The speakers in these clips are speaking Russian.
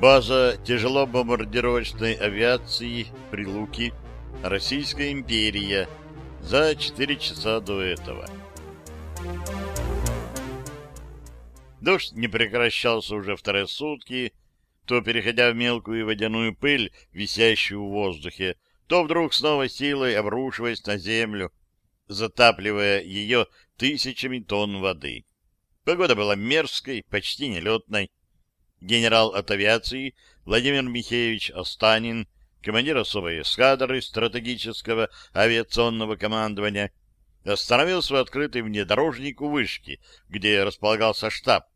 База тяжелобомбардировочной авиации Прилуки, Российская империя, за 4 часа до этого. Дождь не прекращался уже вторые сутки, то переходя в мелкую водяную пыль, висящую в воздухе, то вдруг снова силой обрушиваясь на землю, затапливая ее тысячами тонн воды. Погода была мерзкой, почти нелетной. Генерал от авиации Владимир Михеевич Останин, командир особой эскадры стратегического авиационного командования, остановился в открытый внедорожник у вышки, где располагался штаб.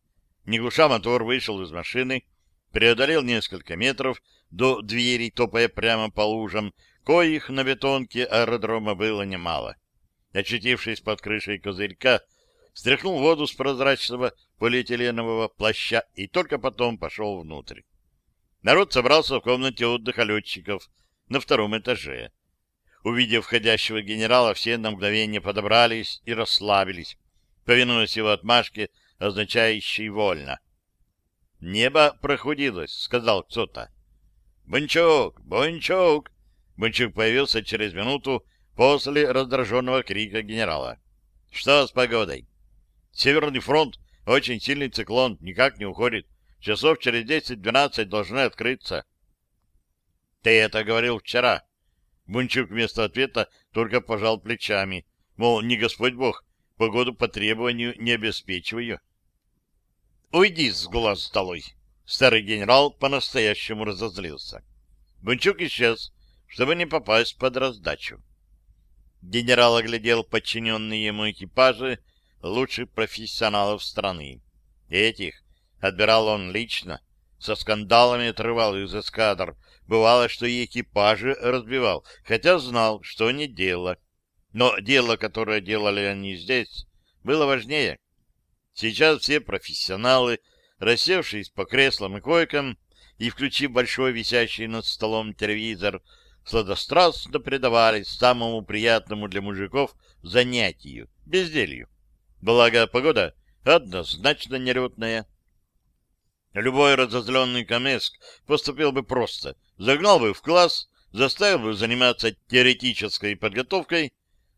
Не глуша мотор, вышел из машины, преодолел несколько метров до двери, топая прямо по лужам, коих на бетонке аэродрома было немало. Очутившись под крышей козырька, стряхнул воду с прозрачного полиэтиленового плаща и только потом пошел внутрь. Народ собрался в комнате отдыха летчиков на втором этаже. Увидев входящего генерала, все на мгновение подобрались и расслабились, повинуясь его отмашке, означающей «вольно». «Небо прохудилось», — сказал кто-то. «Бончук! Бончук!» Бончук появился через минуту после раздраженного крика генерала. «Что с погодой?» «Северный фронт, очень сильный циклон, никак не уходит. Часов через десять-двенадцать должны открыться». «Ты это говорил вчера». Бунчук вместо ответа только пожал плечами. Мол, не Господь Бог, погоду по требованию не обеспечиваю. «Уйди с глаз долой!» Старый генерал по-настоящему разозлился. Бунчук исчез, чтобы не попасть под раздачу. Генерал оглядел подчиненные ему экипажи лучших профессионалов страны. Этих отбирал он лично, со скандалами отрывал из эскадр. Бывало, что и экипажи разбивал, хотя знал, что не дело. Но дело, которое делали они здесь, было важнее. Сейчас все профессионалы, рассевшись по креслам и койкам и включив большой висящий над столом телевизор, сладострастно предавались самому приятному для мужиков занятию — безделью. Благо, погода однозначно нелетная. Любой разозленный Камеск поступил бы просто. Загнал бы в класс, заставил бы заниматься теоретической подготовкой,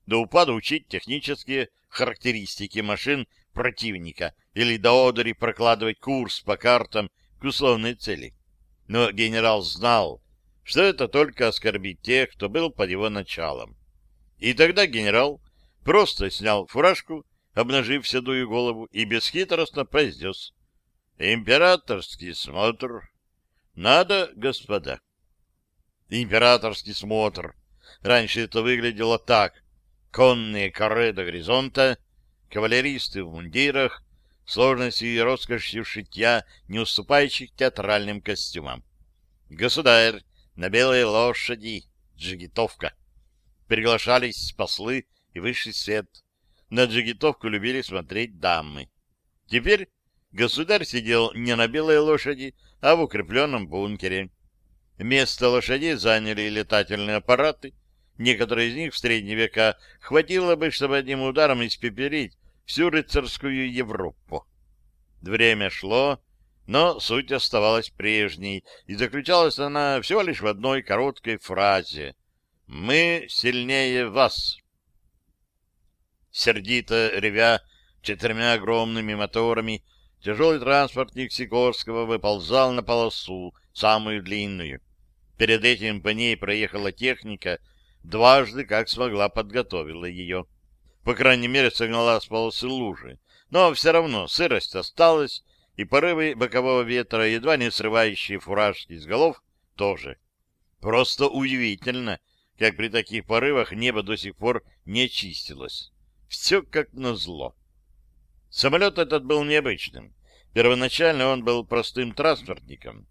до упада учить технические характеристики машин противника или до одери прокладывать курс по картам к условной цели. Но генерал знал, что это только оскорбит тех, кто был под его началом. И тогда генерал просто снял фуражку, обнажив седую голову, и бесхитростно произнес «Императорский смотр! Надо, господа!» Императорский смотр. Раньше это выглядело так. Конные каре до горизонта, кавалеристы в мундирах, сложностью и роскошью шитья, не уступающих театральным костюмам. Государь на белой лошади, джигитовка. Приглашались послы и высший свет. На джигитовку любили смотреть дамы. Теперь государь сидел не на белой лошади, а в укрепленном бункере. Место лошадей заняли летательные аппараты. Некоторые из них в средние века хватило бы, чтобы одним ударом испепелить всю рыцарскую Европу. Время шло, но суть оставалась прежней, и заключалась она всего лишь в одной короткой фразе «Мы сильнее вас». Сердито ревя четырьмя огромными моторами, тяжелый транспортник Сикорского выползал на полосу, самую длинную. Перед этим по ней проехала техника, дважды, как смогла, подготовила ее. По крайней мере, согнала с полосы лужи. Но все равно сырость осталась, и порывы бокового ветра, едва не срывающие фуражки с голов, тоже. Просто удивительно, как при таких порывах небо до сих пор не чистилось. Все как назло. Самолет этот был необычным. Первоначально он был простым транспортником.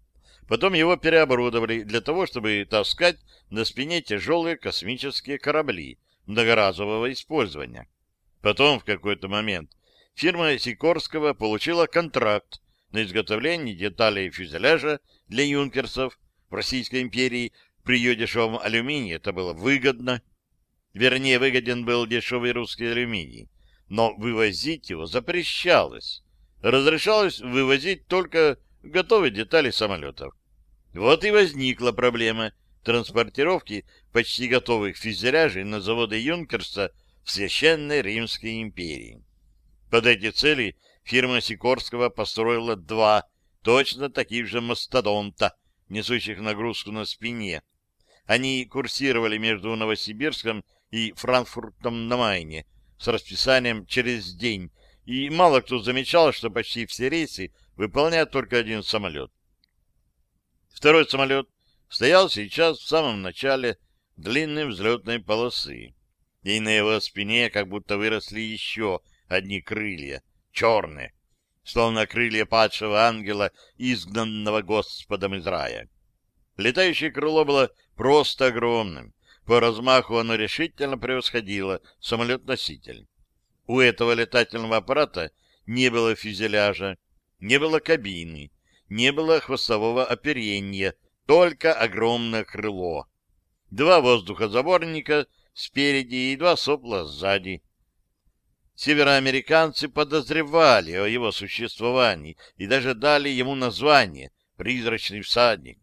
Потом его переоборудовали для того, чтобы таскать на спине тяжелые космические корабли многоразового использования. Потом, в какой-то момент, фирма Сикорского получила контракт на изготовление деталей фюзеляжа для юнкерсов в Российской империи. При ее дешевом алюминии это было выгодно. Вернее, выгоден был дешевый русский алюминий, но вывозить его запрещалось. Разрешалось вывозить только готовые детали самолетов. Вот и возникла проблема транспортировки почти готовых фюзеляжей на заводы Юнкерса в Священной Римской империи. Под эти цели фирма Сикорского построила два точно таких же мастодонта, несущих нагрузку на спине. Они курсировали между Новосибирском и Франкфуртом на Майне с расписанием через день, и мало кто замечал, что почти все рейсы выполняет только один самолет. Второй самолет стоял сейчас в самом начале длинной взлетной полосы, и на его спине как будто выросли еще одни крылья, черные, словно крылья падшего ангела, изгнанного Господом из рая. Летающее крыло было просто огромным. По размаху оно решительно превосходило самолет-носитель. У этого летательного аппарата не было фюзеляжа, не было кабины, не было хвостового оперения, только огромное крыло. Два воздухозаборника спереди и два сопла сзади. Североамериканцы подозревали о его существовании и даже дали ему название «Призрачный всадник».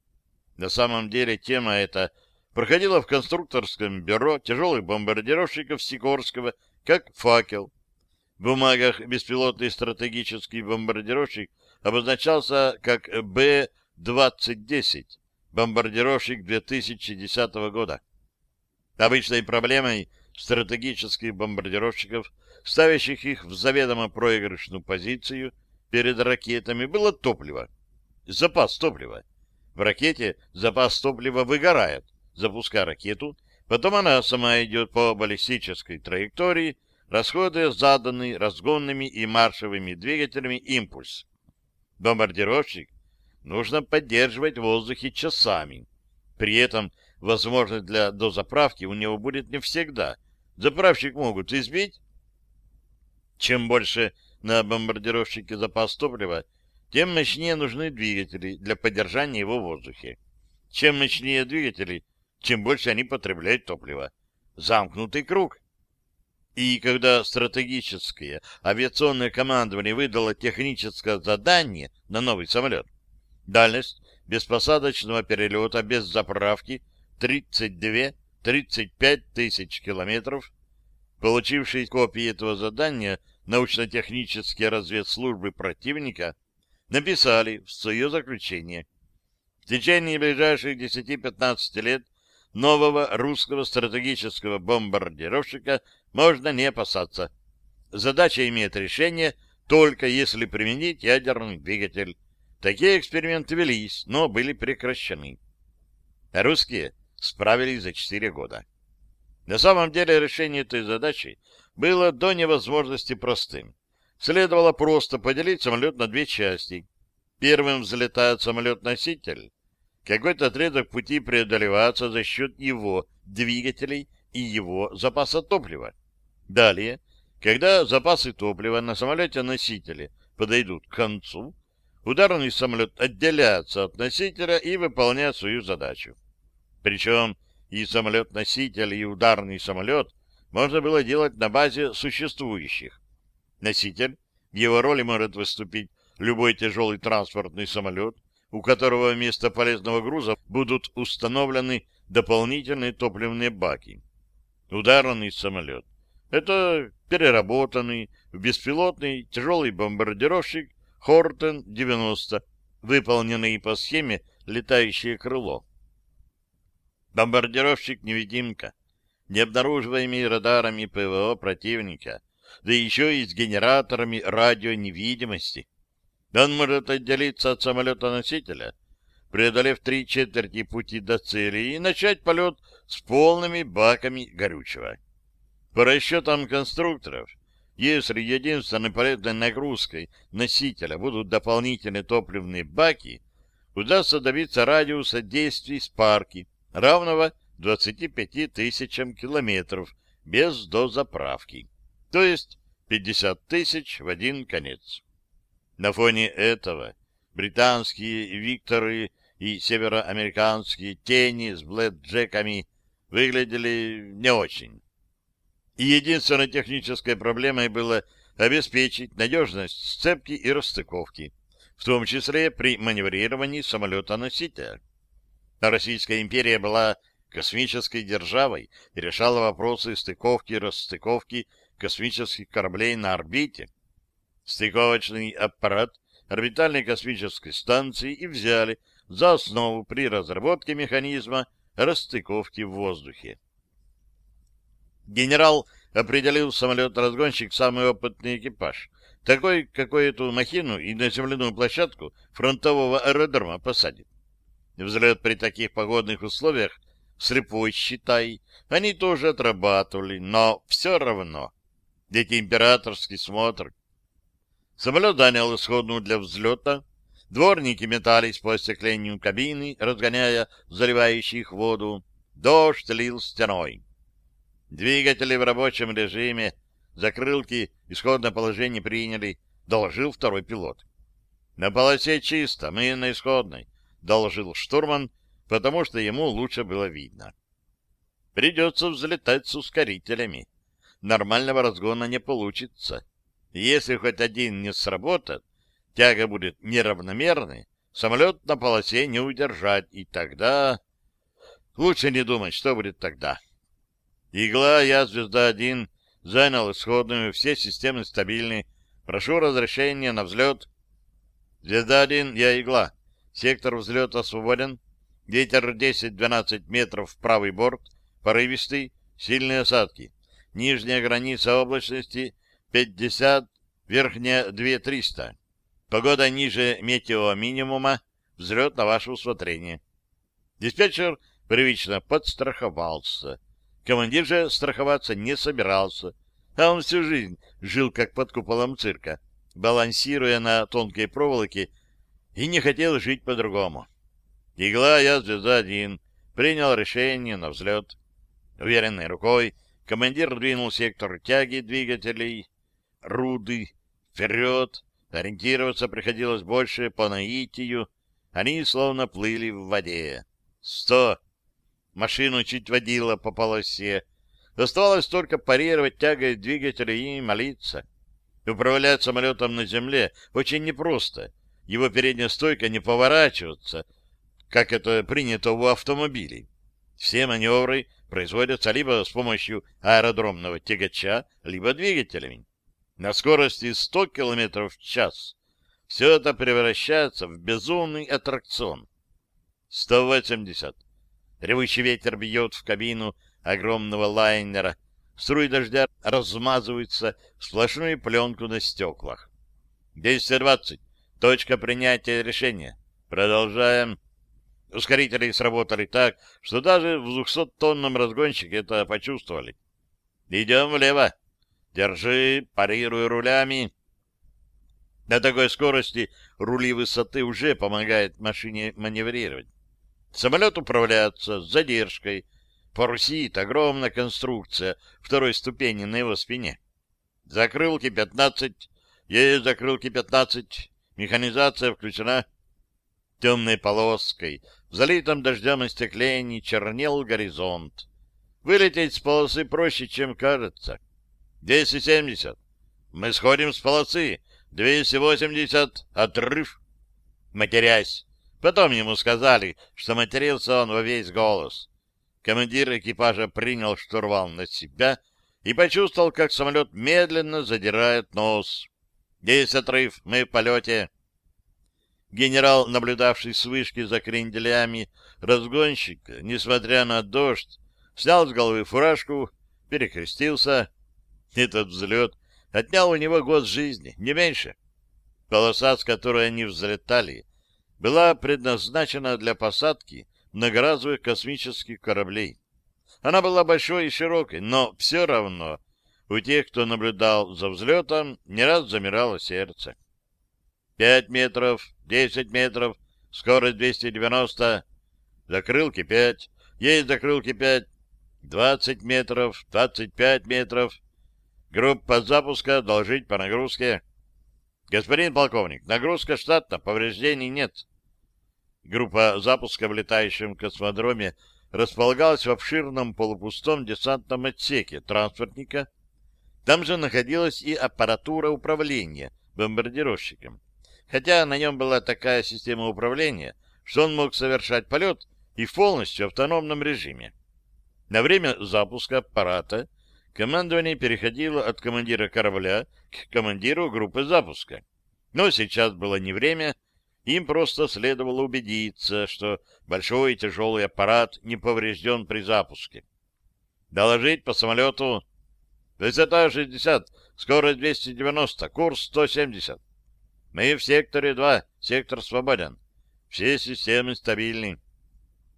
На самом деле тема эта проходила в конструкторском бюро тяжелых бомбардировщиков Сикорского как факел. В бумагах беспилотный стратегический бомбардировщик обозначался как Б-2010, бомбардировщик 2010 года. Обычной проблемой стратегических бомбардировщиков, ставящих их в заведомо проигрышную позицию перед ракетами, было топливо. Запас топлива. В ракете запас топлива выгорает, запуская ракету, потом она сама идет по баллистической траектории, расходуя заданный разгонными и маршевыми двигателями импульс. Бомбардировщик нужно поддерживать в воздухе часами. При этом возможность для дозаправки у него будет не всегда. Заправщик могут избить. Чем больше на бомбардировщике запас топлива, тем мощнее нужны двигатели для поддержания его в воздухе. Чем мощнее двигатели, чем больше они потребляют топлива. Замкнутый круг. И когда стратегическое авиационное командование выдало техническое задание на новый самолет, дальность беспосадочного перелета без заправки 32-35 тысяч километров, получившие копии этого задания научно-технические разведслужбы противника написали в свое заключение. В течение ближайших 10-15 лет нового русского стратегического бомбардировщика можно не опасаться. Задача имеет решение только если применить ядерный двигатель. Такие эксперименты велись, но были прекращены. Русские справились за 4 года. На самом деле решение этой задачи было до невозможности простым. Следовало просто поделить самолет на две части. Первым взлетает самолет-носитель. Какой-то отрезок пути преодолевается за счет его двигателей и его запаса топлива. Далее, когда запасы топлива на самолете-носителе подойдут к концу, ударный самолет отделяется от носителя и выполняет свою задачу. Причем и самолет-носитель, и ударный самолет можно было делать на базе существующих. Носитель в его роли может выступить любой тяжелый транспортный самолет, у которого вместо полезного груза будут установлены дополнительные топливные баки. Ударный самолет — это переработанный беспилотный тяжелый бомбардировщик Хортен-90, выполненный по схеме «Летающее крыло». Бомбардировщик-невидимка, необнаруживаемый радарами ПВО противника, да еще и с генераторами радионевидимости. Он может отделиться от самолета-носителя, преодолев три четверти пути до цели, и начать полет с полными баками горючего. По расчетам конструкторов, если единственной полезной нагрузкой носителя будут дополнительные топливные баки, удастся добиться радиуса действий спарки, равного 25 тысячам километров без дозаправки, то есть 50 тысяч в один конец. На фоне этого британские Викторы и североамериканские тени с блэкджеками выглядели не очень. И единственной технической проблемой было обеспечить надежность сцепки и расстыковки, в том числе при маневрировании самолета-носителя. Российская империя была космической державой и решала вопросы стыковки и расстыковки космических кораблей на орбите. Стыковочный аппарат орбитальной космической станции и взяли за основу при разработке механизма расстыковки в воздухе. Генерал определил самолет-разгонщик самый опытный экипаж, такой, какой эту махину и на земляную площадку фронтового аэродрома посадит. Взлет при таких погодных условиях слепой, считай, они тоже отрабатывали, но все равно. Дети императорский смотр. Самолет занял исходную для взлета, Дворники метались по остеклению кабины, разгоняя заливающих воду. Дождь лил стеной. Двигатели в рабочем режиме, закрылки, исходное положение приняли, доложил второй пилот. На полосе чисто, мы на исходной, доложил штурман, потому что ему лучше было видно. Придется взлетать с ускорителями. Нормального разгона не получится. Если хоть один не сработает, тяга будет неравномерной, самолет на полосе не удержать, и тогда... Лучше не думать, что будет тогда. Игла, я, Звезда-1, занял исходную, все системы стабильны. Прошу разрешения на взлет. Звезда-1, я Игла. Сектор взлета свободен. Ветер 10-12 метров в правый борт, порывистый, сильные осадки. Нижняя граница облачности 50, верхняя 2300. Погода ниже метеоминимума, взлет на ваше усмотрение. Диспетчер привычно подстраховался. Командир же страховаться не собирался, а он всю жизнь жил как под куполом цирка, балансируя на тонкой проволоке, и не хотел жить по-другому. Игла я звезда один, принял решение на взлет. Уверенной рукой командир двинул сектор тяги двигателей, руды, вперед, Ориентироваться приходилось больше по наитию. Они словно плыли в воде. Сто! Машину чуть водило по полосе. Оставалось только парировать тягой двигателя и молиться. Управлять самолетом на земле очень непросто. Его передняя стойка не поворачивается, как это принято у автомобилей. Все маневры производятся либо с помощью аэродромного тягача, либо двигателями на скорости 100 км в час. Все это превращается в безумный аттракцион. 180. Ревущий ветер бьет в кабину огромного лайнера. Струи дождя размазываются в сплошную пленку на стеклах. 220. Точка принятия решения. Продолжаем. Ускорители сработали так, что даже в 200-тонном разгонщике это почувствовали. Идем влево. Держи, парируй рулями. На такой скорости рули высоты уже помогают машине маневрировать. Самолет управляется с задержкой. Парусит огромная конструкция второй ступени на его спине. Закрылки 15. Есть закрылки 15. Механизация включена. Темной полоской, в залитом дождем остеклении чернел горизонт. Вылететь с полосы проще, чем кажется. 270. Мы сходим с полосы. 280. Отрыв. Матерясь. Потом ему сказали, что матерился он во весь голос. Командир экипажа принял штурвал на себя и почувствовал, как самолет медленно задирает нос. Есть отрыв, мы в полете. Генерал, наблюдавший с вышки за кренделями разгонщика, несмотря на дождь, снял с головы фуражку, перекрестился этот взлет отнял у него год жизни, не меньше. Полоса, с которой они взлетали, была предназначена для посадки многоразовых космических кораблей. Она была большой и широкой, но все равно у тех, кто наблюдал за взлетом, не раз замирало сердце. Пять метров, десять метров, скорость 290, закрылки пять, есть закрылки пять, двадцать метров, двадцать пять метров, Группа запуска должить по нагрузке. Господин полковник, нагрузка штатна, повреждений нет. Группа запуска в летающем космодроме располагалась в обширном полупустом десантном отсеке транспортника. Там же находилась и аппаратура управления бомбардировщиком. Хотя на нем была такая система управления, что он мог совершать полет и в полностью автономном режиме. На время запуска аппарата командование переходило от командира корабля к командиру группы запуска. Но сейчас было не время, им просто следовало убедиться, что большой и тяжелый аппарат не поврежден при запуске. Доложить по самолету. Высота 60, скорость 290, курс 170. Мы в секторе 2, сектор свободен. Все системы стабильны.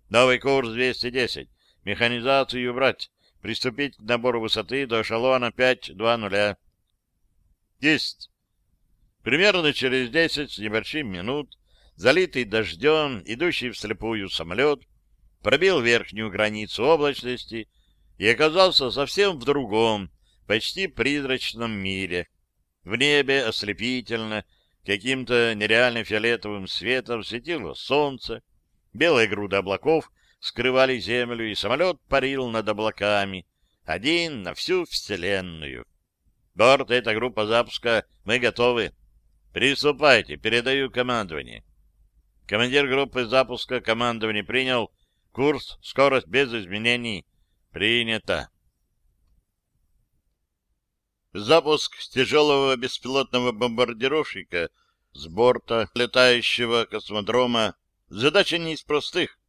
Новый курс 210. Механизацию убрать. Приступить к набору высоты до эшелона 5-2-0. Есть. Примерно через 10 с небольшим минут залитый дождем, идущий вслепую самолет, пробил верхнюю границу облачности и оказался совсем в другом, почти призрачном мире. В небе ослепительно, каким-то нереально фиолетовым светом светило солнце, белые груды облаков скрывали землю, и самолет парил над облаками, один на всю Вселенную. Борт, это группа запуска, мы готовы. Приступайте, передаю командование. Командир группы запуска командование принял. Курс, скорость без изменений. Принято. Запуск тяжелого беспилотного бомбардировщика с борта летающего космодрома задача не из простых.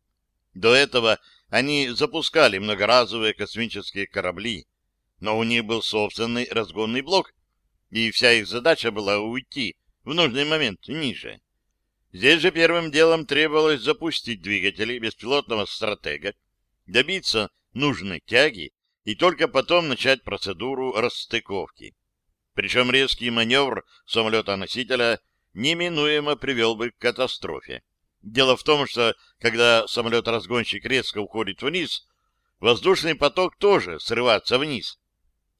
До этого они запускали многоразовые космические корабли, но у них был собственный разгонный блок, и вся их задача была уйти в нужный момент ниже. Здесь же первым делом требовалось запустить двигатели беспилотного стратега, добиться нужной тяги и только потом начать процедуру расстыковки. Причем резкий маневр самолета-носителя неминуемо привел бы к катастрофе. Дело в том, что когда самолет-разгонщик резко уходит вниз, воздушный поток тоже срывается вниз.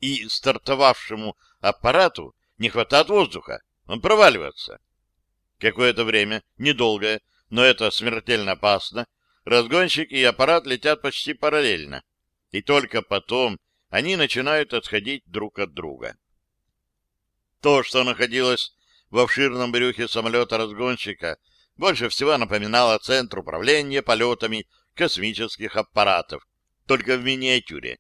И стартовавшему аппарату не хватает воздуха, он проваливается. Какое-то время, недолгое, но это смертельно опасно, разгонщик и аппарат летят почти параллельно и только потом они начинают отходить друг от друга. То, что находилось в обширном брюхе самолета-разгонщика, больше всего напоминало центр управления полетами космических аппаратов, только в миниатюре.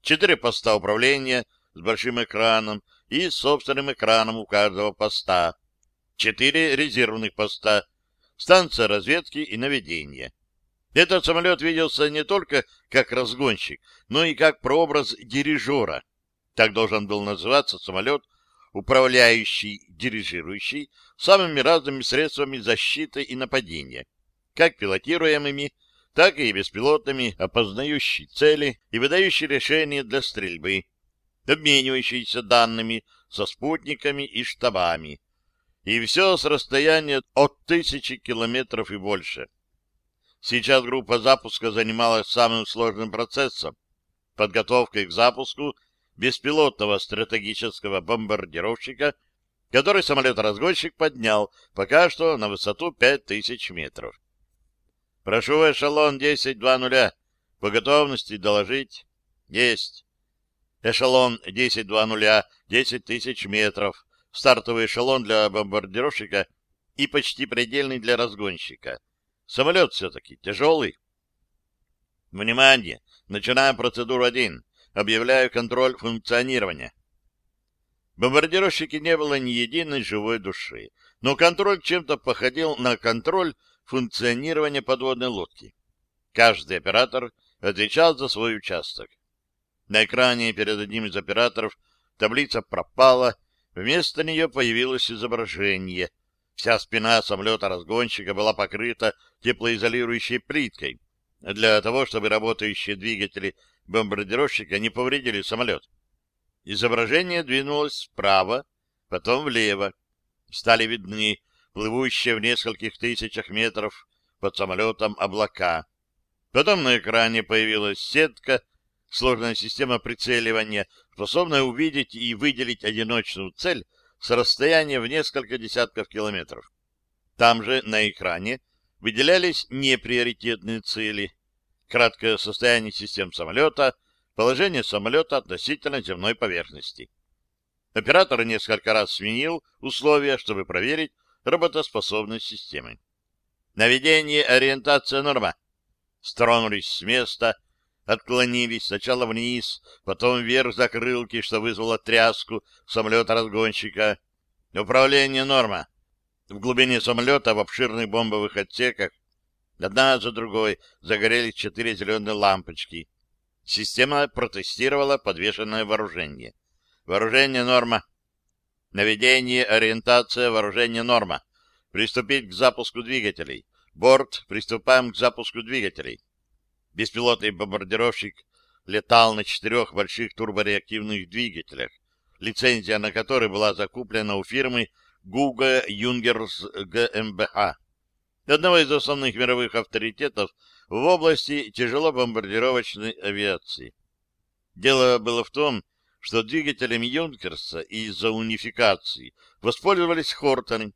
Четыре поста управления с большим экраном и собственным экраном у каждого поста. Четыре резервных поста, станция разведки и наведения. Этот самолет виделся не только как разгонщик, но и как прообраз дирижера. Так должен был называться самолет, управляющий, дирижирующий самыми разными средствами защиты и нападения, как пилотируемыми, так и беспилотными, опознающий цели и выдающий решения для стрельбы, обменивающийся данными со спутниками и штабами. И все с расстояния от тысячи километров и больше. Сейчас группа запуска занималась самым сложным процессом — подготовкой к запуску беспилотного стратегического бомбардировщика, который самолет-разгонщик поднял пока что на высоту 5000 метров. «Прошу эшелон 10-2-0. По готовности доложить?» «Есть». Эшелон 10-2-0, 10 тысяч метров. Стартовый эшелон для бомбардировщика и почти предельный для разгонщика. Самолет все-таки тяжелый. Внимание! Начинаем процедуру 1. Объявляю контроль функционирования. В бомбардировщике не было ни единой живой души, но контроль чем-то походил на контроль функционирования подводной лодки. Каждый оператор отвечал за свой участок. На экране перед одним из операторов таблица пропала, вместо нее появилось изображение — Вся спина самолета-разгонщика была покрыта теплоизолирующей плиткой для того, чтобы работающие двигатели бомбардировщика не повредили самолет. Изображение двинулось вправо, потом влево. Стали видны плывущие в нескольких тысячах метров под самолетом облака. Потом на экране появилась сетка, сложная система прицеливания, способная увидеть и выделить одиночную цель с расстояния в несколько десятков километров. Там же на экране выделялись неприоритетные цели, краткое состояние систем самолета, положение самолета относительно земной поверхности. Оператор несколько раз сменил условия, чтобы проверить работоспособность системы. Наведение, ориентация, норма. Стронулись с места, отклонились сначала вниз, потом вверх закрылки, что вызвало тряску самолета-разгонщика. Управление норма. В глубине самолета в обширных бомбовых отсеках одна за другой загорелись четыре зеленые лампочки. Система протестировала подвешенное вооружение. Вооружение норма. Наведение, ориентация, вооружение норма. Приступить к запуску двигателей. Борт, приступаем к запуску двигателей. Беспилотный бомбардировщик летал на четырех больших турбореактивных двигателях, лицензия на которые была закуплена у фирмы Гуга Юнгерс ГМБХ, одного из основных мировых авторитетов в области тяжелобомбардировочной авиации. Дело было в том, что двигателями Юнкерса из-за унификации воспользовались Хортоны,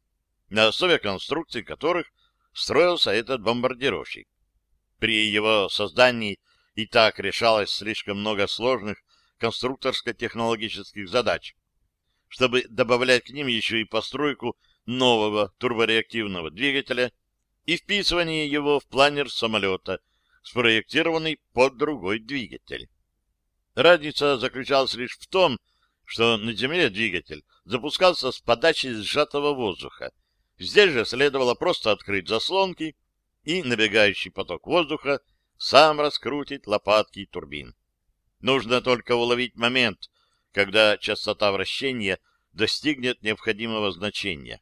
на основе конструкции которых строился этот бомбардировщик. При его создании и так решалось слишком много сложных конструкторско-технологических задач, чтобы добавлять к ним еще и постройку нового турбореактивного двигателя и вписывание его в планер самолета, спроектированный под другой двигатель. Разница заключалась лишь в том, что на Земле двигатель запускался с подачи сжатого воздуха. Здесь же следовало просто открыть заслонки, и набегающий поток воздуха сам раскрутит лопатки турбин. Нужно только уловить момент, когда частота вращения достигнет необходимого значения.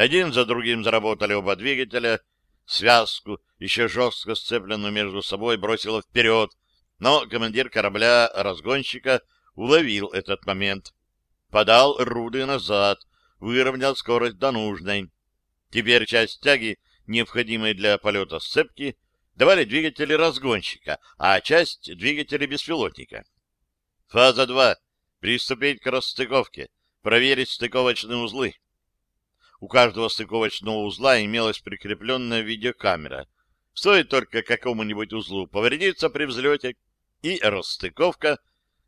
Один за другим заработали оба двигателя, связку, еще жестко сцепленную между собой, бросило вперед, но командир корабля-разгонщика уловил этот момент. Подал руды назад, выровнял скорость до нужной. Теперь часть тяги, необходимой для полета сцепки, давали двигатели разгонщика, а часть — двигатели беспилотника. Фаза 2. Приступить к расстыковке. Проверить стыковочные узлы. У каждого стыковочного узла имелась прикрепленная видеокамера. Стоит только какому-нибудь узлу повредиться при взлете, и расстыковка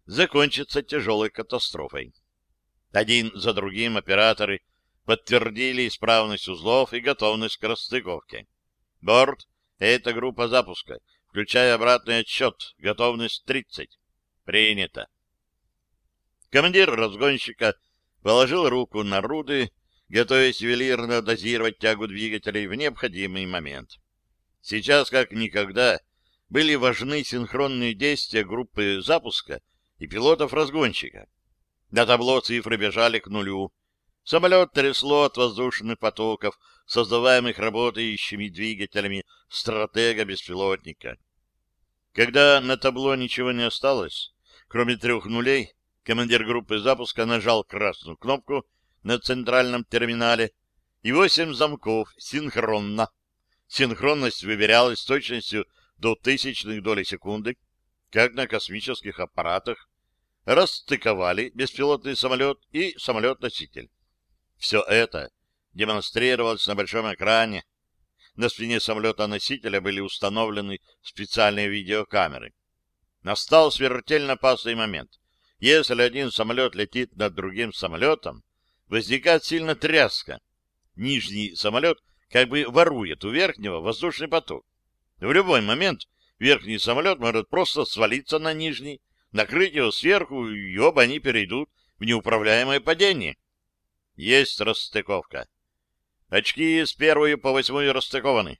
закончится тяжелой катастрофой. Один за другим операторы подтвердили исправность узлов и готовность к расстыковке. Борт — это группа запуска, включая обратный отсчет, готовность 30. Принято. Командир разгонщика положил руку на руды, готовясь ювелирно дозировать тягу двигателей в необходимый момент. Сейчас, как никогда, были важны синхронные действия группы запуска и пилотов-разгонщика. На табло цифры бежали к нулю. Самолет трясло от воздушных потоков, создаваемых работающими двигателями стратега-беспилотника. Когда на табло ничего не осталось, кроме трех нулей, командир группы запуска нажал красную кнопку на центральном терминале, и восемь замков синхронно. Синхронность выверялась с точностью до тысячных долей секунды, как на космических аппаратах, расстыковали беспилотный самолет и самолет-носитель. Все это демонстрировалось на большом экране. На спине самолета-носителя были установлены специальные видеокамеры. Настал смертельно опасный момент. Если один самолет летит над другим самолетом, возникает сильно тряска. Нижний самолет как бы ворует у верхнего воздушный поток. В любой момент верхний самолет может просто свалиться на нижний, накрыть его сверху, и оба они перейдут в неуправляемое падение. Есть расстыковка. Очки с первой по восьмую расстыкованы.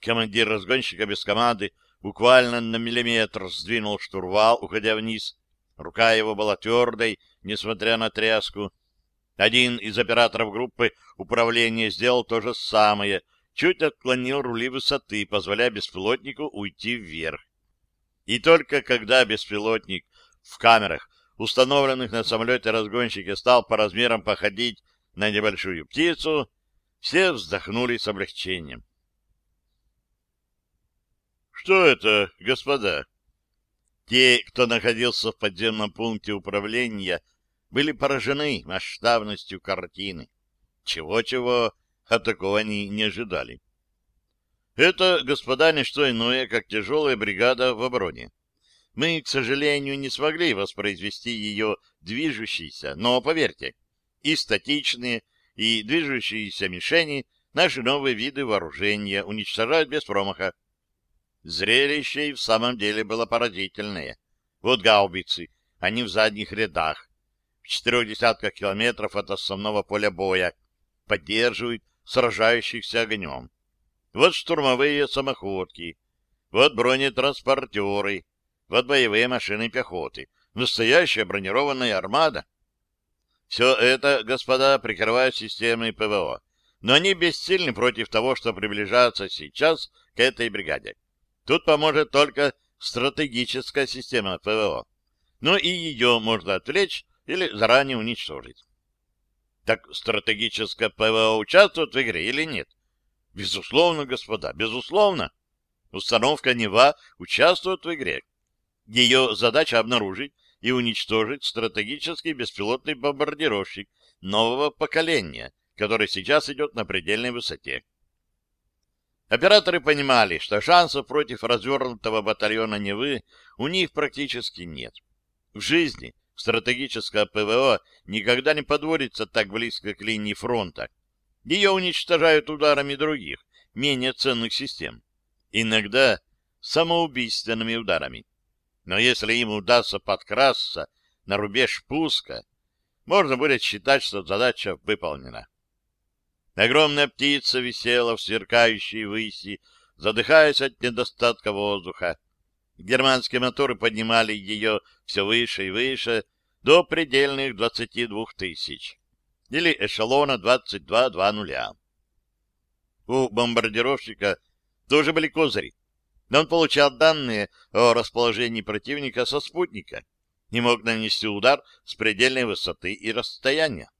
Командир разгонщика без команды буквально на миллиметр сдвинул штурвал, уходя вниз. Рука его была твердой, несмотря на тряску. Один из операторов группы управления сделал то же самое, чуть отклонил рули высоты, позволяя беспилотнику уйти вверх. И только когда беспилотник в камерах, установленных на самолете разгонщике, стал по размерам походить на небольшую птицу, все вздохнули с облегчением. «Что это, господа?» Те, кто находился в подземном пункте управления, были поражены масштабностью картины. Чего-чего, а такого они не ожидали. Это, господа, не что иное, как тяжелая бригада в обороне. Мы, к сожалению, не смогли воспроизвести ее движущиеся, но, поверьте, и статичные, и движущиеся мишени наши новые виды вооружения уничтожают без промаха. Зрелище и в самом деле было поразительное. Вот гаубицы, они в задних рядах, четырех десятках километров от основного поля боя, поддерживают сражающихся огнем. Вот штурмовые самоходки, вот бронетранспортеры, вот боевые машины пехоты. Настоящая бронированная армада. Все это, господа, прикрывают системы ПВО. Но они бессильны против того, что приближается сейчас к этой бригаде. Тут поможет только стратегическая система ПВО. Но и ее можно отвлечь или заранее уничтожить. Так стратегическая ПВО участвует в игре или нет? Безусловно, господа, безусловно. Установка Нева участвует в игре. Ее задача обнаружить и уничтожить стратегический беспилотный бомбардировщик нового поколения, который сейчас идет на предельной высоте. Операторы понимали, что шансов против развернутого батальона Невы у них практически нет. В жизни стратегическое ПВО никогда не подводится так близко к линии фронта. Ее уничтожают ударами других, менее ценных систем. Иногда самоубийственными ударами. Но если им удастся подкрасться на рубеж пуска, можно будет считать, что задача выполнена. Огромная птица висела в сверкающей выси, задыхаясь от недостатка воздуха. Германские моторы поднимали ее все выше и выше, до предельных 22 тысяч, или эшелона 22-2-0. У бомбардировщика тоже были козыри, он получал данные о расположении противника со спутника и мог нанести удар с предельной высоты и расстояния.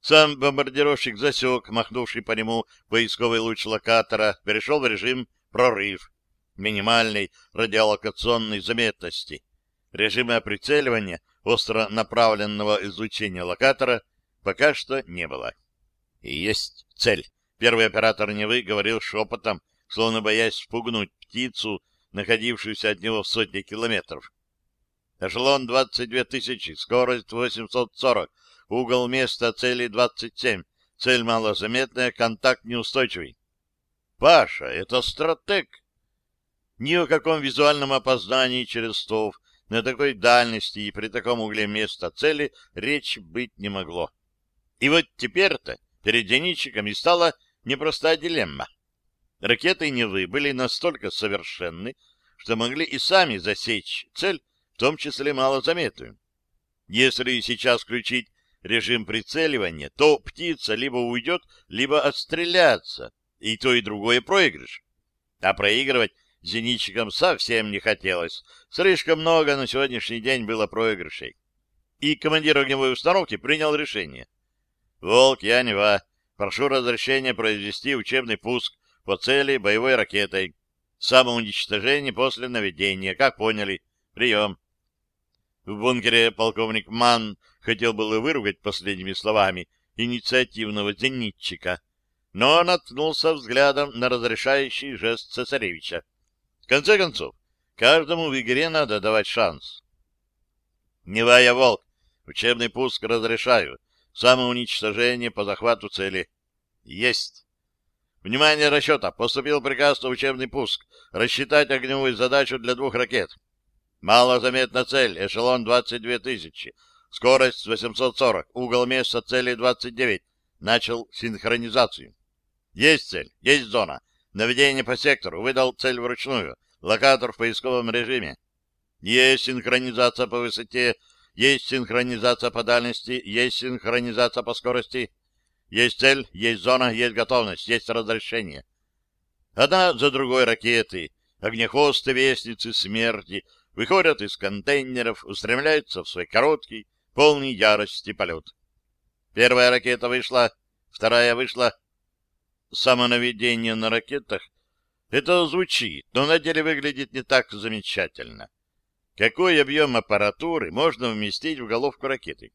Сам бомбардировщик засек, махнувший по нему поисковый луч локатора, перешел в режим «прорыв» минимальной радиолокационной заметности. Режима прицеливания остро направленного излучения локатора пока что не было. И есть цель. Первый оператор Невы говорил шепотом, словно боясь спугнуть птицу, находившуюся от него в сотне километров. Эшелон 22 тысячи, скорость 840, угол места цели 27, цель малозаметная, контакт неустойчивый. Паша, это стратег. Ни о каком визуальном опознании через стов на такой дальности и при таком угле места цели речь быть не могло. И вот теперь-то перед зенитчиками стала непростая дилемма. Ракеты Невы были настолько совершенны, что могли и сами засечь цель, в том числе малозаметную. Если сейчас включить режим прицеливания, то птица либо уйдет, либо отстреляться, и то и другое проигрыш. А проигрывать зенитчикам совсем не хотелось. Слишком много на сегодняшний день было проигрышей. И командир огневой установки принял решение. «Волк, я Нева. Прошу разрешения произвести учебный пуск по цели боевой ракетой. Самоуничтожение после наведения. Как поняли? Прием. В бункере полковник Ман хотел было выругать последними словами инициативного зенитчика, но наткнулся взглядом на разрешающий жест цесаревича. В конце концов, каждому в игре надо давать шанс. Нева я волк. Учебный пуск разрешаю. Самоуничтожение по захвату цели. Есть. Внимание расчета! Поступил приказ на учебный пуск. Рассчитать огневую задачу для двух ракет. Малозаметна цель. Эшелон 22 тысячи. Скорость 840. Угол места цели 29. Начал синхронизацию. Есть цель. Есть зона. Наведение по сектору. Выдал цель вручную. Локатор в поисковом режиме. Есть синхронизация по высоте. Есть синхронизация по дальности. Есть синхронизация по скорости. Есть цель, есть зона, есть готовность, есть разрешение. Одна за другой ракеты, огнехвосты вестницы смерти выходят из контейнеров, устремляются в свой короткий, полный ярости полет. Первая ракета вышла, вторая вышла. Самонаведение на ракетах — это звучит, но на деле выглядит не так замечательно. Какой объем аппаратуры можно вместить в головку ракеты?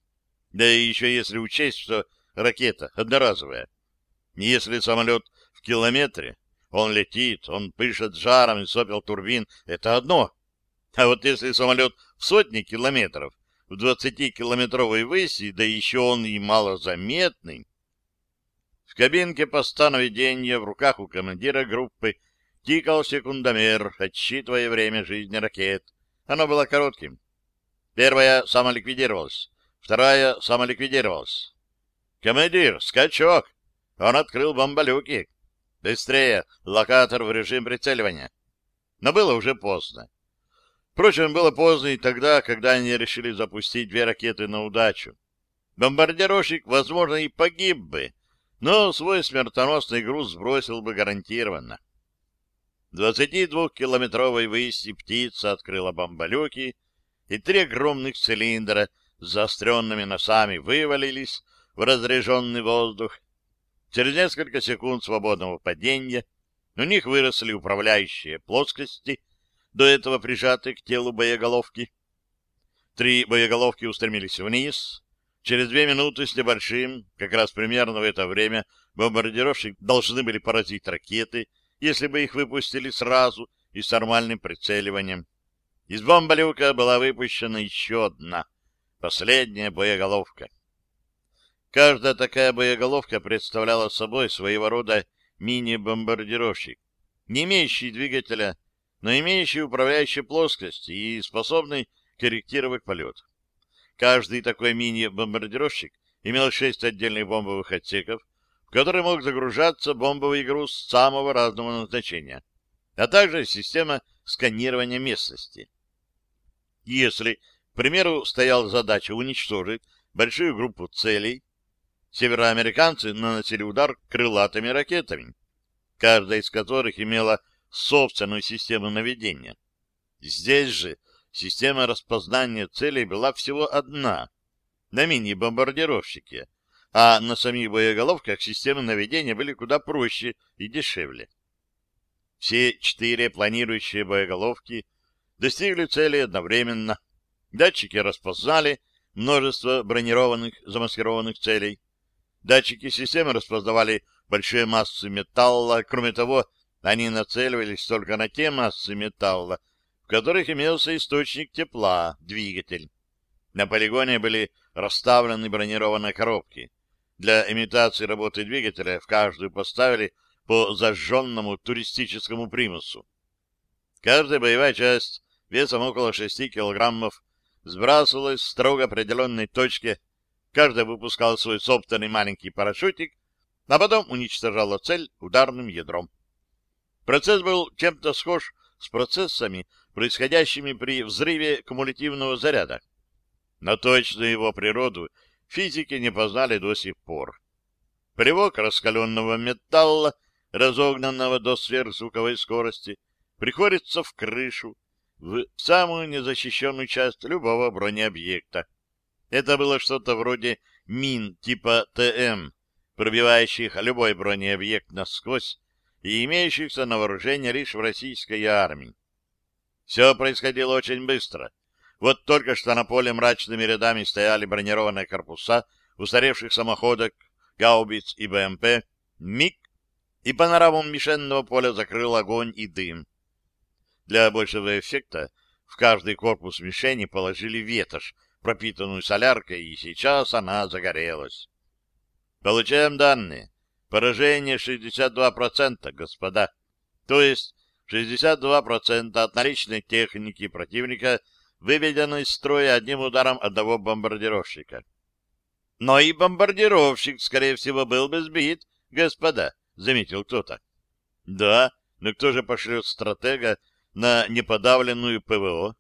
Да и еще если учесть, что ракета одноразовая. Если самолет в километре, он летит, он пышет жаром и сопел турбин, это одно. А вот если самолет в сотни километров, в 20-километровой выси, да еще он и малозаметный. В кабинке поста наведения в руках у командира группы тикал секундомер, отсчитывая время жизни ракет. Оно было коротким. Первая самоликвидировалась, вторая самоликвидировалась. «Командир, скачок!» Он открыл бомболюки. «Быстрее! Локатор в режим прицеливания!» Но было уже поздно. Впрочем, было поздно и тогда, когда они решили запустить две ракеты на удачу. Бомбардировщик, возможно, и погиб бы, но свой смертоносный груз сбросил бы гарантированно. 22-километровой выси птица открыла бомболюки, и три огромных цилиндра с заостренными носами вывалились в разряженный воздух. Через несколько секунд свободного падения у них выросли управляющие плоскости, до этого прижатые к телу боеголовки. Три боеголовки устремились вниз. Через две минуты с небольшим, как раз примерно в это время, бомбардировщик должны были поразить ракеты, если бы их выпустили сразу и с нормальным прицеливанием. Из бомболюка была выпущена еще одна, последняя боеголовка. Каждая такая боеголовка представляла собой своего рода мини-бомбардировщик, не имеющий двигателя, но имеющий управляющие плоскости и способный корректировать полет. Каждый такой мини-бомбардировщик имел шесть отдельных бомбовых отсеков, в который мог загружаться бомбовый груз самого разного назначения, а также система сканирования местности. Если, к примеру, стояла задача уничтожить большую группу целей, североамериканцы наносили удар крылатыми ракетами, каждая из которых имела собственную систему наведения. Здесь же система распознания целей была всего одна — на мини-бомбардировщике — а на самих боеголовках системы наведения были куда проще и дешевле. Все четыре планирующие боеголовки достигли цели одновременно. Датчики распознали множество бронированных замаскированных целей. Датчики системы распознавали большие массы металла. Кроме того, они нацеливались только на те массы металла, которых имелся источник тепла, двигатель. На полигоне были расставлены бронированные коробки. Для имитации работы двигателя в каждую поставили по зажженному туристическому примусу. Каждая боевая часть весом около 6 килограммов сбрасывалась в строго определенной точке, каждая выпускала свой собственный маленький парашютик, а потом уничтожала цель ударным ядром. Процесс был чем-то схож с процессами, происходящими при взрыве кумулятивного заряда. Но точную его природу физики не познали до сих пор. Привок раскаленного металла, разогнанного до сверхзвуковой скорости, приходится в крышу, в самую незащищенную часть любого бронеобъекта. Это было что-то вроде мин типа ТМ, пробивающих любой бронеобъект насквозь и имеющихся на вооружении лишь в российской армии. Все происходило очень быстро. Вот только что на поле мрачными рядами стояли бронированные корпуса устаревших самоходок, гаубиц и БМП. Миг, и панораму мишенного поля закрыл огонь и дым. Для большего эффекта в каждый корпус мишени положили ветошь, пропитанную соляркой, и сейчас она загорелась. Получаем данные. Поражение 62%, господа. То есть 62% от наличной техники противника — выведено из строя одним ударом одного бомбардировщика. Но и бомбардировщик, скорее всего, был бы сбит, господа, — заметил кто-то. Да, но кто же пошлет стратега на неподавленную ПВО?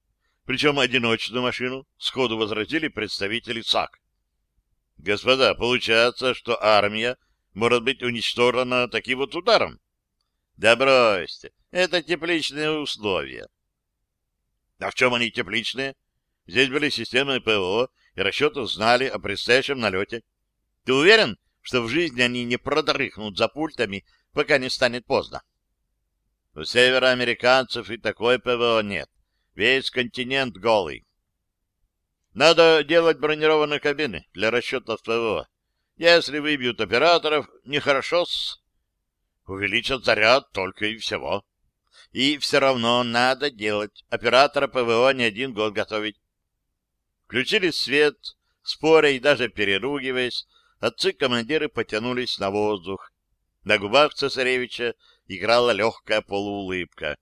Причем одиночную машину, сходу возразили представители САК. Господа, получается, что армия может быть уничтожена таким вот ударом? Да бросьте, это тепличные условия. А в чем они тепличные? Здесь были системы ПВО, и расчеты знали о предстоящем налете. Ты уверен, что в жизни они не продрыхнут за пультами, пока не станет поздно? У североамериканцев и такой ПВО нет. Весь континент голый. Надо делать бронированные кабины для расчетов ПВО. Если выбьют операторов, нехорошо-с. Увеличат заряд только и всего. И все равно надо делать. Оператора ПВО не один год готовить. Включили свет, споря и даже переругиваясь, отцы-командиры потянулись на воздух. На губах цесаревича играла легкая полуулыбка.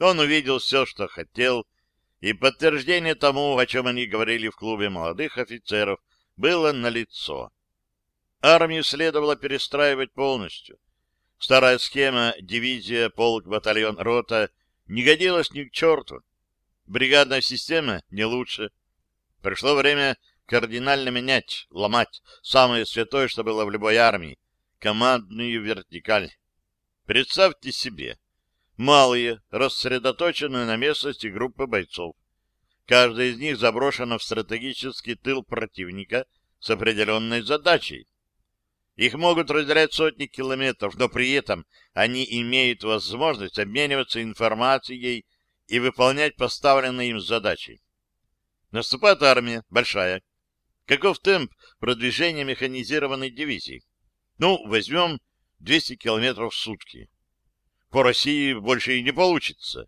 Он увидел все, что хотел, и подтверждение тому, о чем они говорили в клубе молодых офицеров, было налицо. Армию следовало перестраивать полностью. Старая схема дивизия, полк, батальон, рота не годилась ни к черту. Бригадная система не лучше. Пришло время кардинально менять, ломать самое святое, что было в любой армии — командную вертикаль. Представьте себе, малые, рассредоточенные на местности группы бойцов. Каждая из них заброшена в стратегический тыл противника с определенной задачей. Их могут разделять сотни километров, но при этом они имеют возможность обмениваться информацией и выполнять поставленные им задачи. Наступает армия, большая. Каков темп продвижения механизированной дивизии? Ну, возьмем 200 километров в сутки. По России больше и не получится.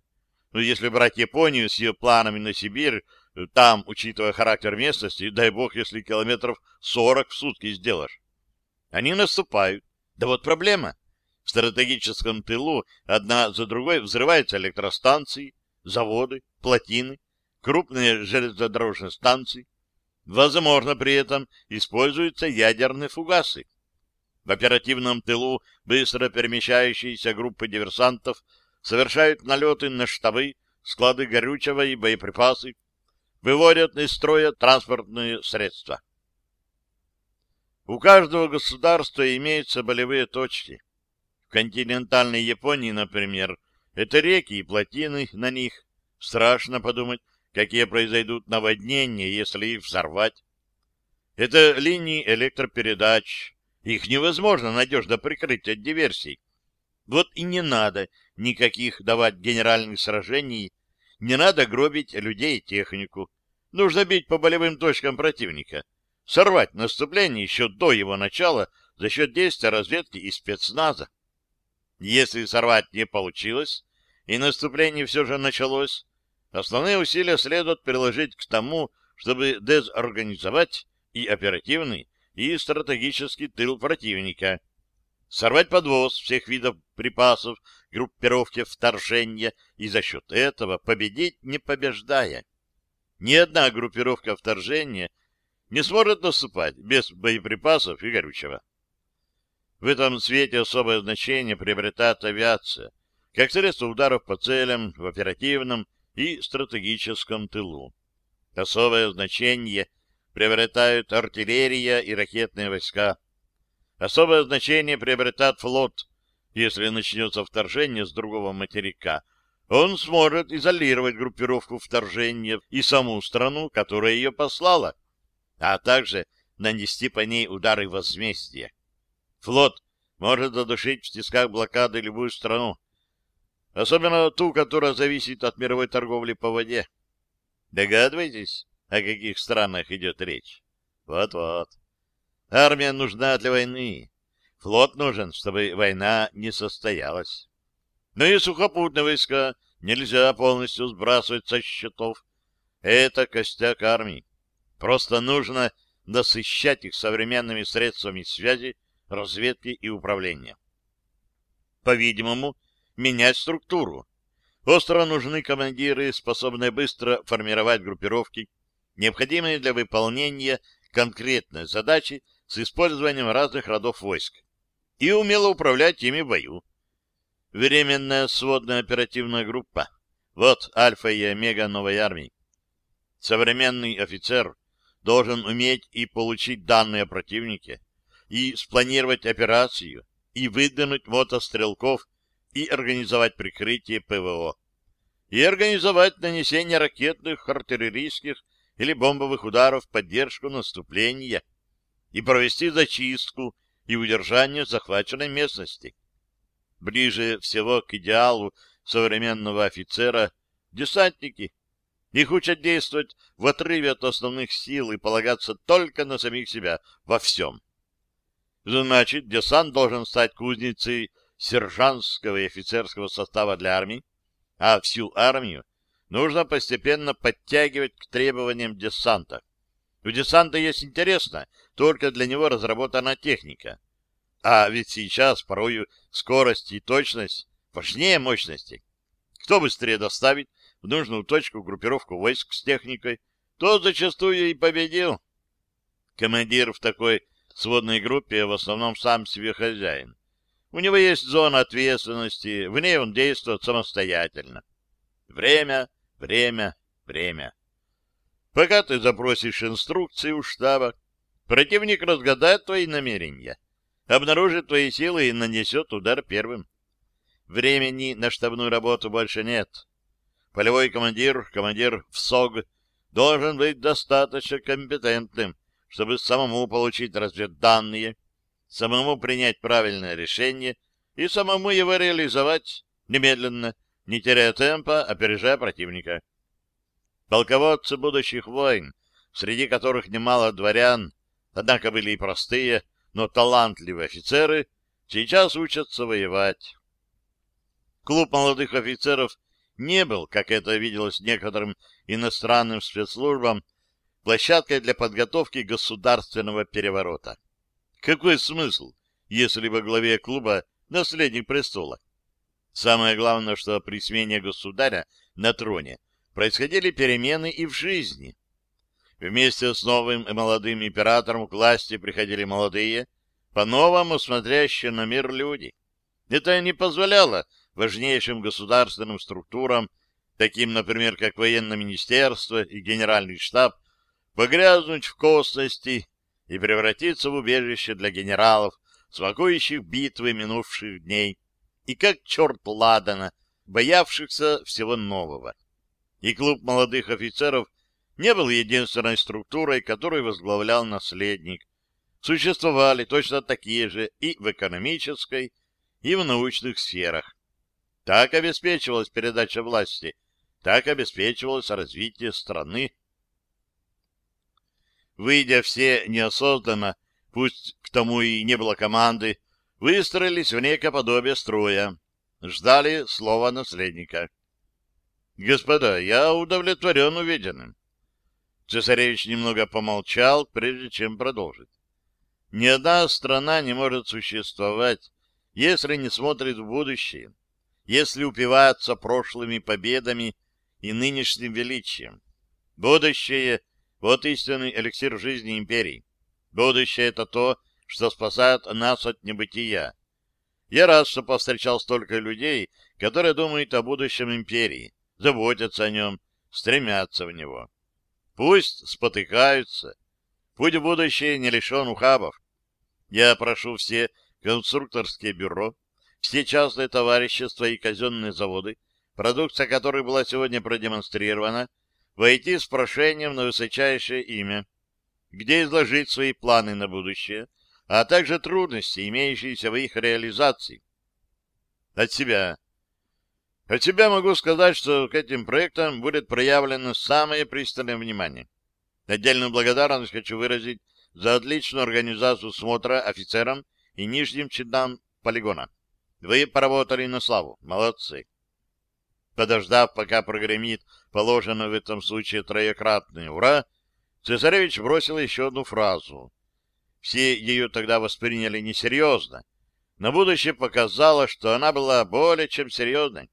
Но если брать Японию с ее планами на Сибирь, там, учитывая характер местности, дай бог, если километров 40 в сутки сделаешь. Они наступают. Да вот проблема. В стратегическом тылу одна за другой взрываются электростанции, заводы, плотины, крупные железнодорожные станции. Возможно, при этом используются ядерные фугасы. В оперативном тылу быстро перемещающиеся группы диверсантов совершают налеты на штабы, склады горючего и боеприпасы, выводят из строя транспортные средства. У каждого государства имеются болевые точки. В континентальной Японии, например, это реки и плотины на них. Страшно подумать, какие произойдут наводнения, если их взорвать. Это линии электропередач, их невозможно надежно прикрыть от диверсий. Вот и не надо никаких давать генеральных сражений, не надо гробить людей и технику. Нужно бить по болевым точкам противника, сорвать наступление еще до его начала за счет действия разведки и спецназа. Если сорвать не получилось, и наступление все же началось, основные усилия следует приложить к тому, чтобы дезорганизовать и оперативный, и стратегический тыл противника, сорвать подвоз всех видов припасов группировки вторжения и за счет этого победить, не побеждая. Ни одна группировка вторжения не сможет наступать без боеприпасов и горючего. В этом свете особое значение приобретает авиация, как средство ударов по целям в оперативном и стратегическом тылу. Особое значение — приобретают артиллерия и ракетные войска. Особое значение приобретает флот. Если начнется вторжение с другого материка, он сможет изолировать группировку вторжения и саму страну, которая ее послала, а также нанести по ней удары возмездия. Флот может задушить в тисках блокады любую страну, особенно ту, которая зависит от мировой торговли по воде. Догадываетесь? о каких странах идет речь. Вот-вот. Армия нужна для войны. Флот нужен, чтобы война не состоялась. Но и сухопутные войска нельзя полностью сбрасывать со счетов. Это костяк армии. Просто нужно насыщать их современными средствами связи, разведки и управления. По-видимому, менять структуру. Остро нужны командиры, способные быстро формировать группировки, необходимые для выполнения конкретной задачи с использованием разных родов войск, и умело управлять ими в бою. Временная сводная оперативная группа. Вот альфа и омега новой армии. Современный офицер должен уметь и получить данные о противнике, и спланировать операцию, и выдвинуть мотострелков, и организовать прикрытие ПВО, и организовать нанесение ракетных, артиллерийских или бомбовых ударов в поддержку наступления и провести зачистку и удержание захваченной местности. Ближе всего к идеалу современного офицера десантники. Их учат действовать в отрыве от основных сил и полагаться только на самих себя во всем. Значит, десант должен стать кузницей сержантского и офицерского состава для армии, а всю армию нужно постепенно подтягивать к требованиям десанта. У десанта есть интересно, только для него разработана техника. А ведь сейчас порою скорость и точность важнее мощности. Кто быстрее доставит в нужную точку группировку войск с техникой, тот зачастую и победил. Командир в такой сводной группе в основном сам себе хозяин. У него есть зона ответственности, в ней он действует самостоятельно. Время, время, время. Пока ты запросишь инструкции у штаба, противник разгадает твои намерения, обнаружит твои силы и нанесет удар первым. Времени на штабную работу больше нет. Полевой командир, командир в СОГ, должен быть достаточно компетентным, чтобы самому получить разведданные, самому принять правильное решение и самому его реализовать немедленно, не теряя темпа, опережая противника. Полководцы будущих войн, среди которых немало дворян, однако были и простые, но талантливые офицеры, сейчас учатся воевать. Клуб молодых офицеров не был, как это виделось некоторым иностранным спецслужбам, площадкой для подготовки государственного переворота. Какой смысл, если во главе клуба наследник престола? Самое главное, что при смене государя на троне происходили перемены и в жизни. Вместе с новым и молодым императором к власти приходили молодые, по-новому смотрящие на мир люди. Это не позволяло важнейшим государственным структурам, таким, например, как военное министерство и генеральный штаб, погрязнуть в косности и превратиться в убежище для генералов, смакующих битвы минувших дней, и как черт ладана, боявшихся всего нового. И клуб молодых офицеров не был единственной структурой, которую возглавлял наследник. Существовали точно такие же и в экономической, и в научных сферах. Так обеспечивалась передача власти, так обеспечивалось развитие страны. Выйдя все неосознанно, пусть к тому и не было команды, выстроились в некое подобие строя, ждали слова наследника. «Господа, я удовлетворен увиденным». Цесаревич немного помолчал, прежде чем продолжить. «Ни одна страна не может существовать, если не смотрит в будущее, если упивается прошлыми победами и нынешним величием. Будущее — вот истинный эликсир жизни империи. Будущее — это то, что спасает нас от небытия. Я рад, что повстречал столько людей, которые думают о будущем империи, заботятся о нем, стремятся в него. Пусть спотыкаются. Путь в будущее не лишен ухабов. Я прошу все конструкторские бюро, все частные товарищества и казенные заводы, продукция которых была сегодня продемонстрирована, войти с прошением на высочайшее имя, где изложить свои планы на будущее, а также трудности, имеющиеся в их реализации. От себя. От себя могу сказать, что к этим проектам будет проявлено самое пристальное внимание. Отдельную благодарность хочу выразить за отличную организацию смотра офицерам и нижним чинам полигона. Вы поработали на славу. Молодцы. Подождав, пока прогремит положено в этом случае троекратное «Ура!», цесаревич бросил еще одну фразу. Все ее тогда восприняли несерьезно. На будущее показало, что она была более чем серьезной.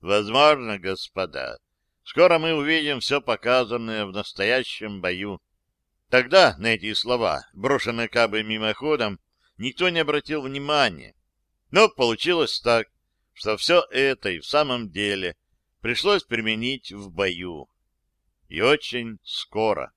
Возможно, господа, скоро мы увидим все показанное в настоящем бою. Тогда на эти слова, брошенные кабы мимоходом, никто не обратил внимания. Но получилось так, что все это и в самом деле пришлось применить в бою. И очень скоро.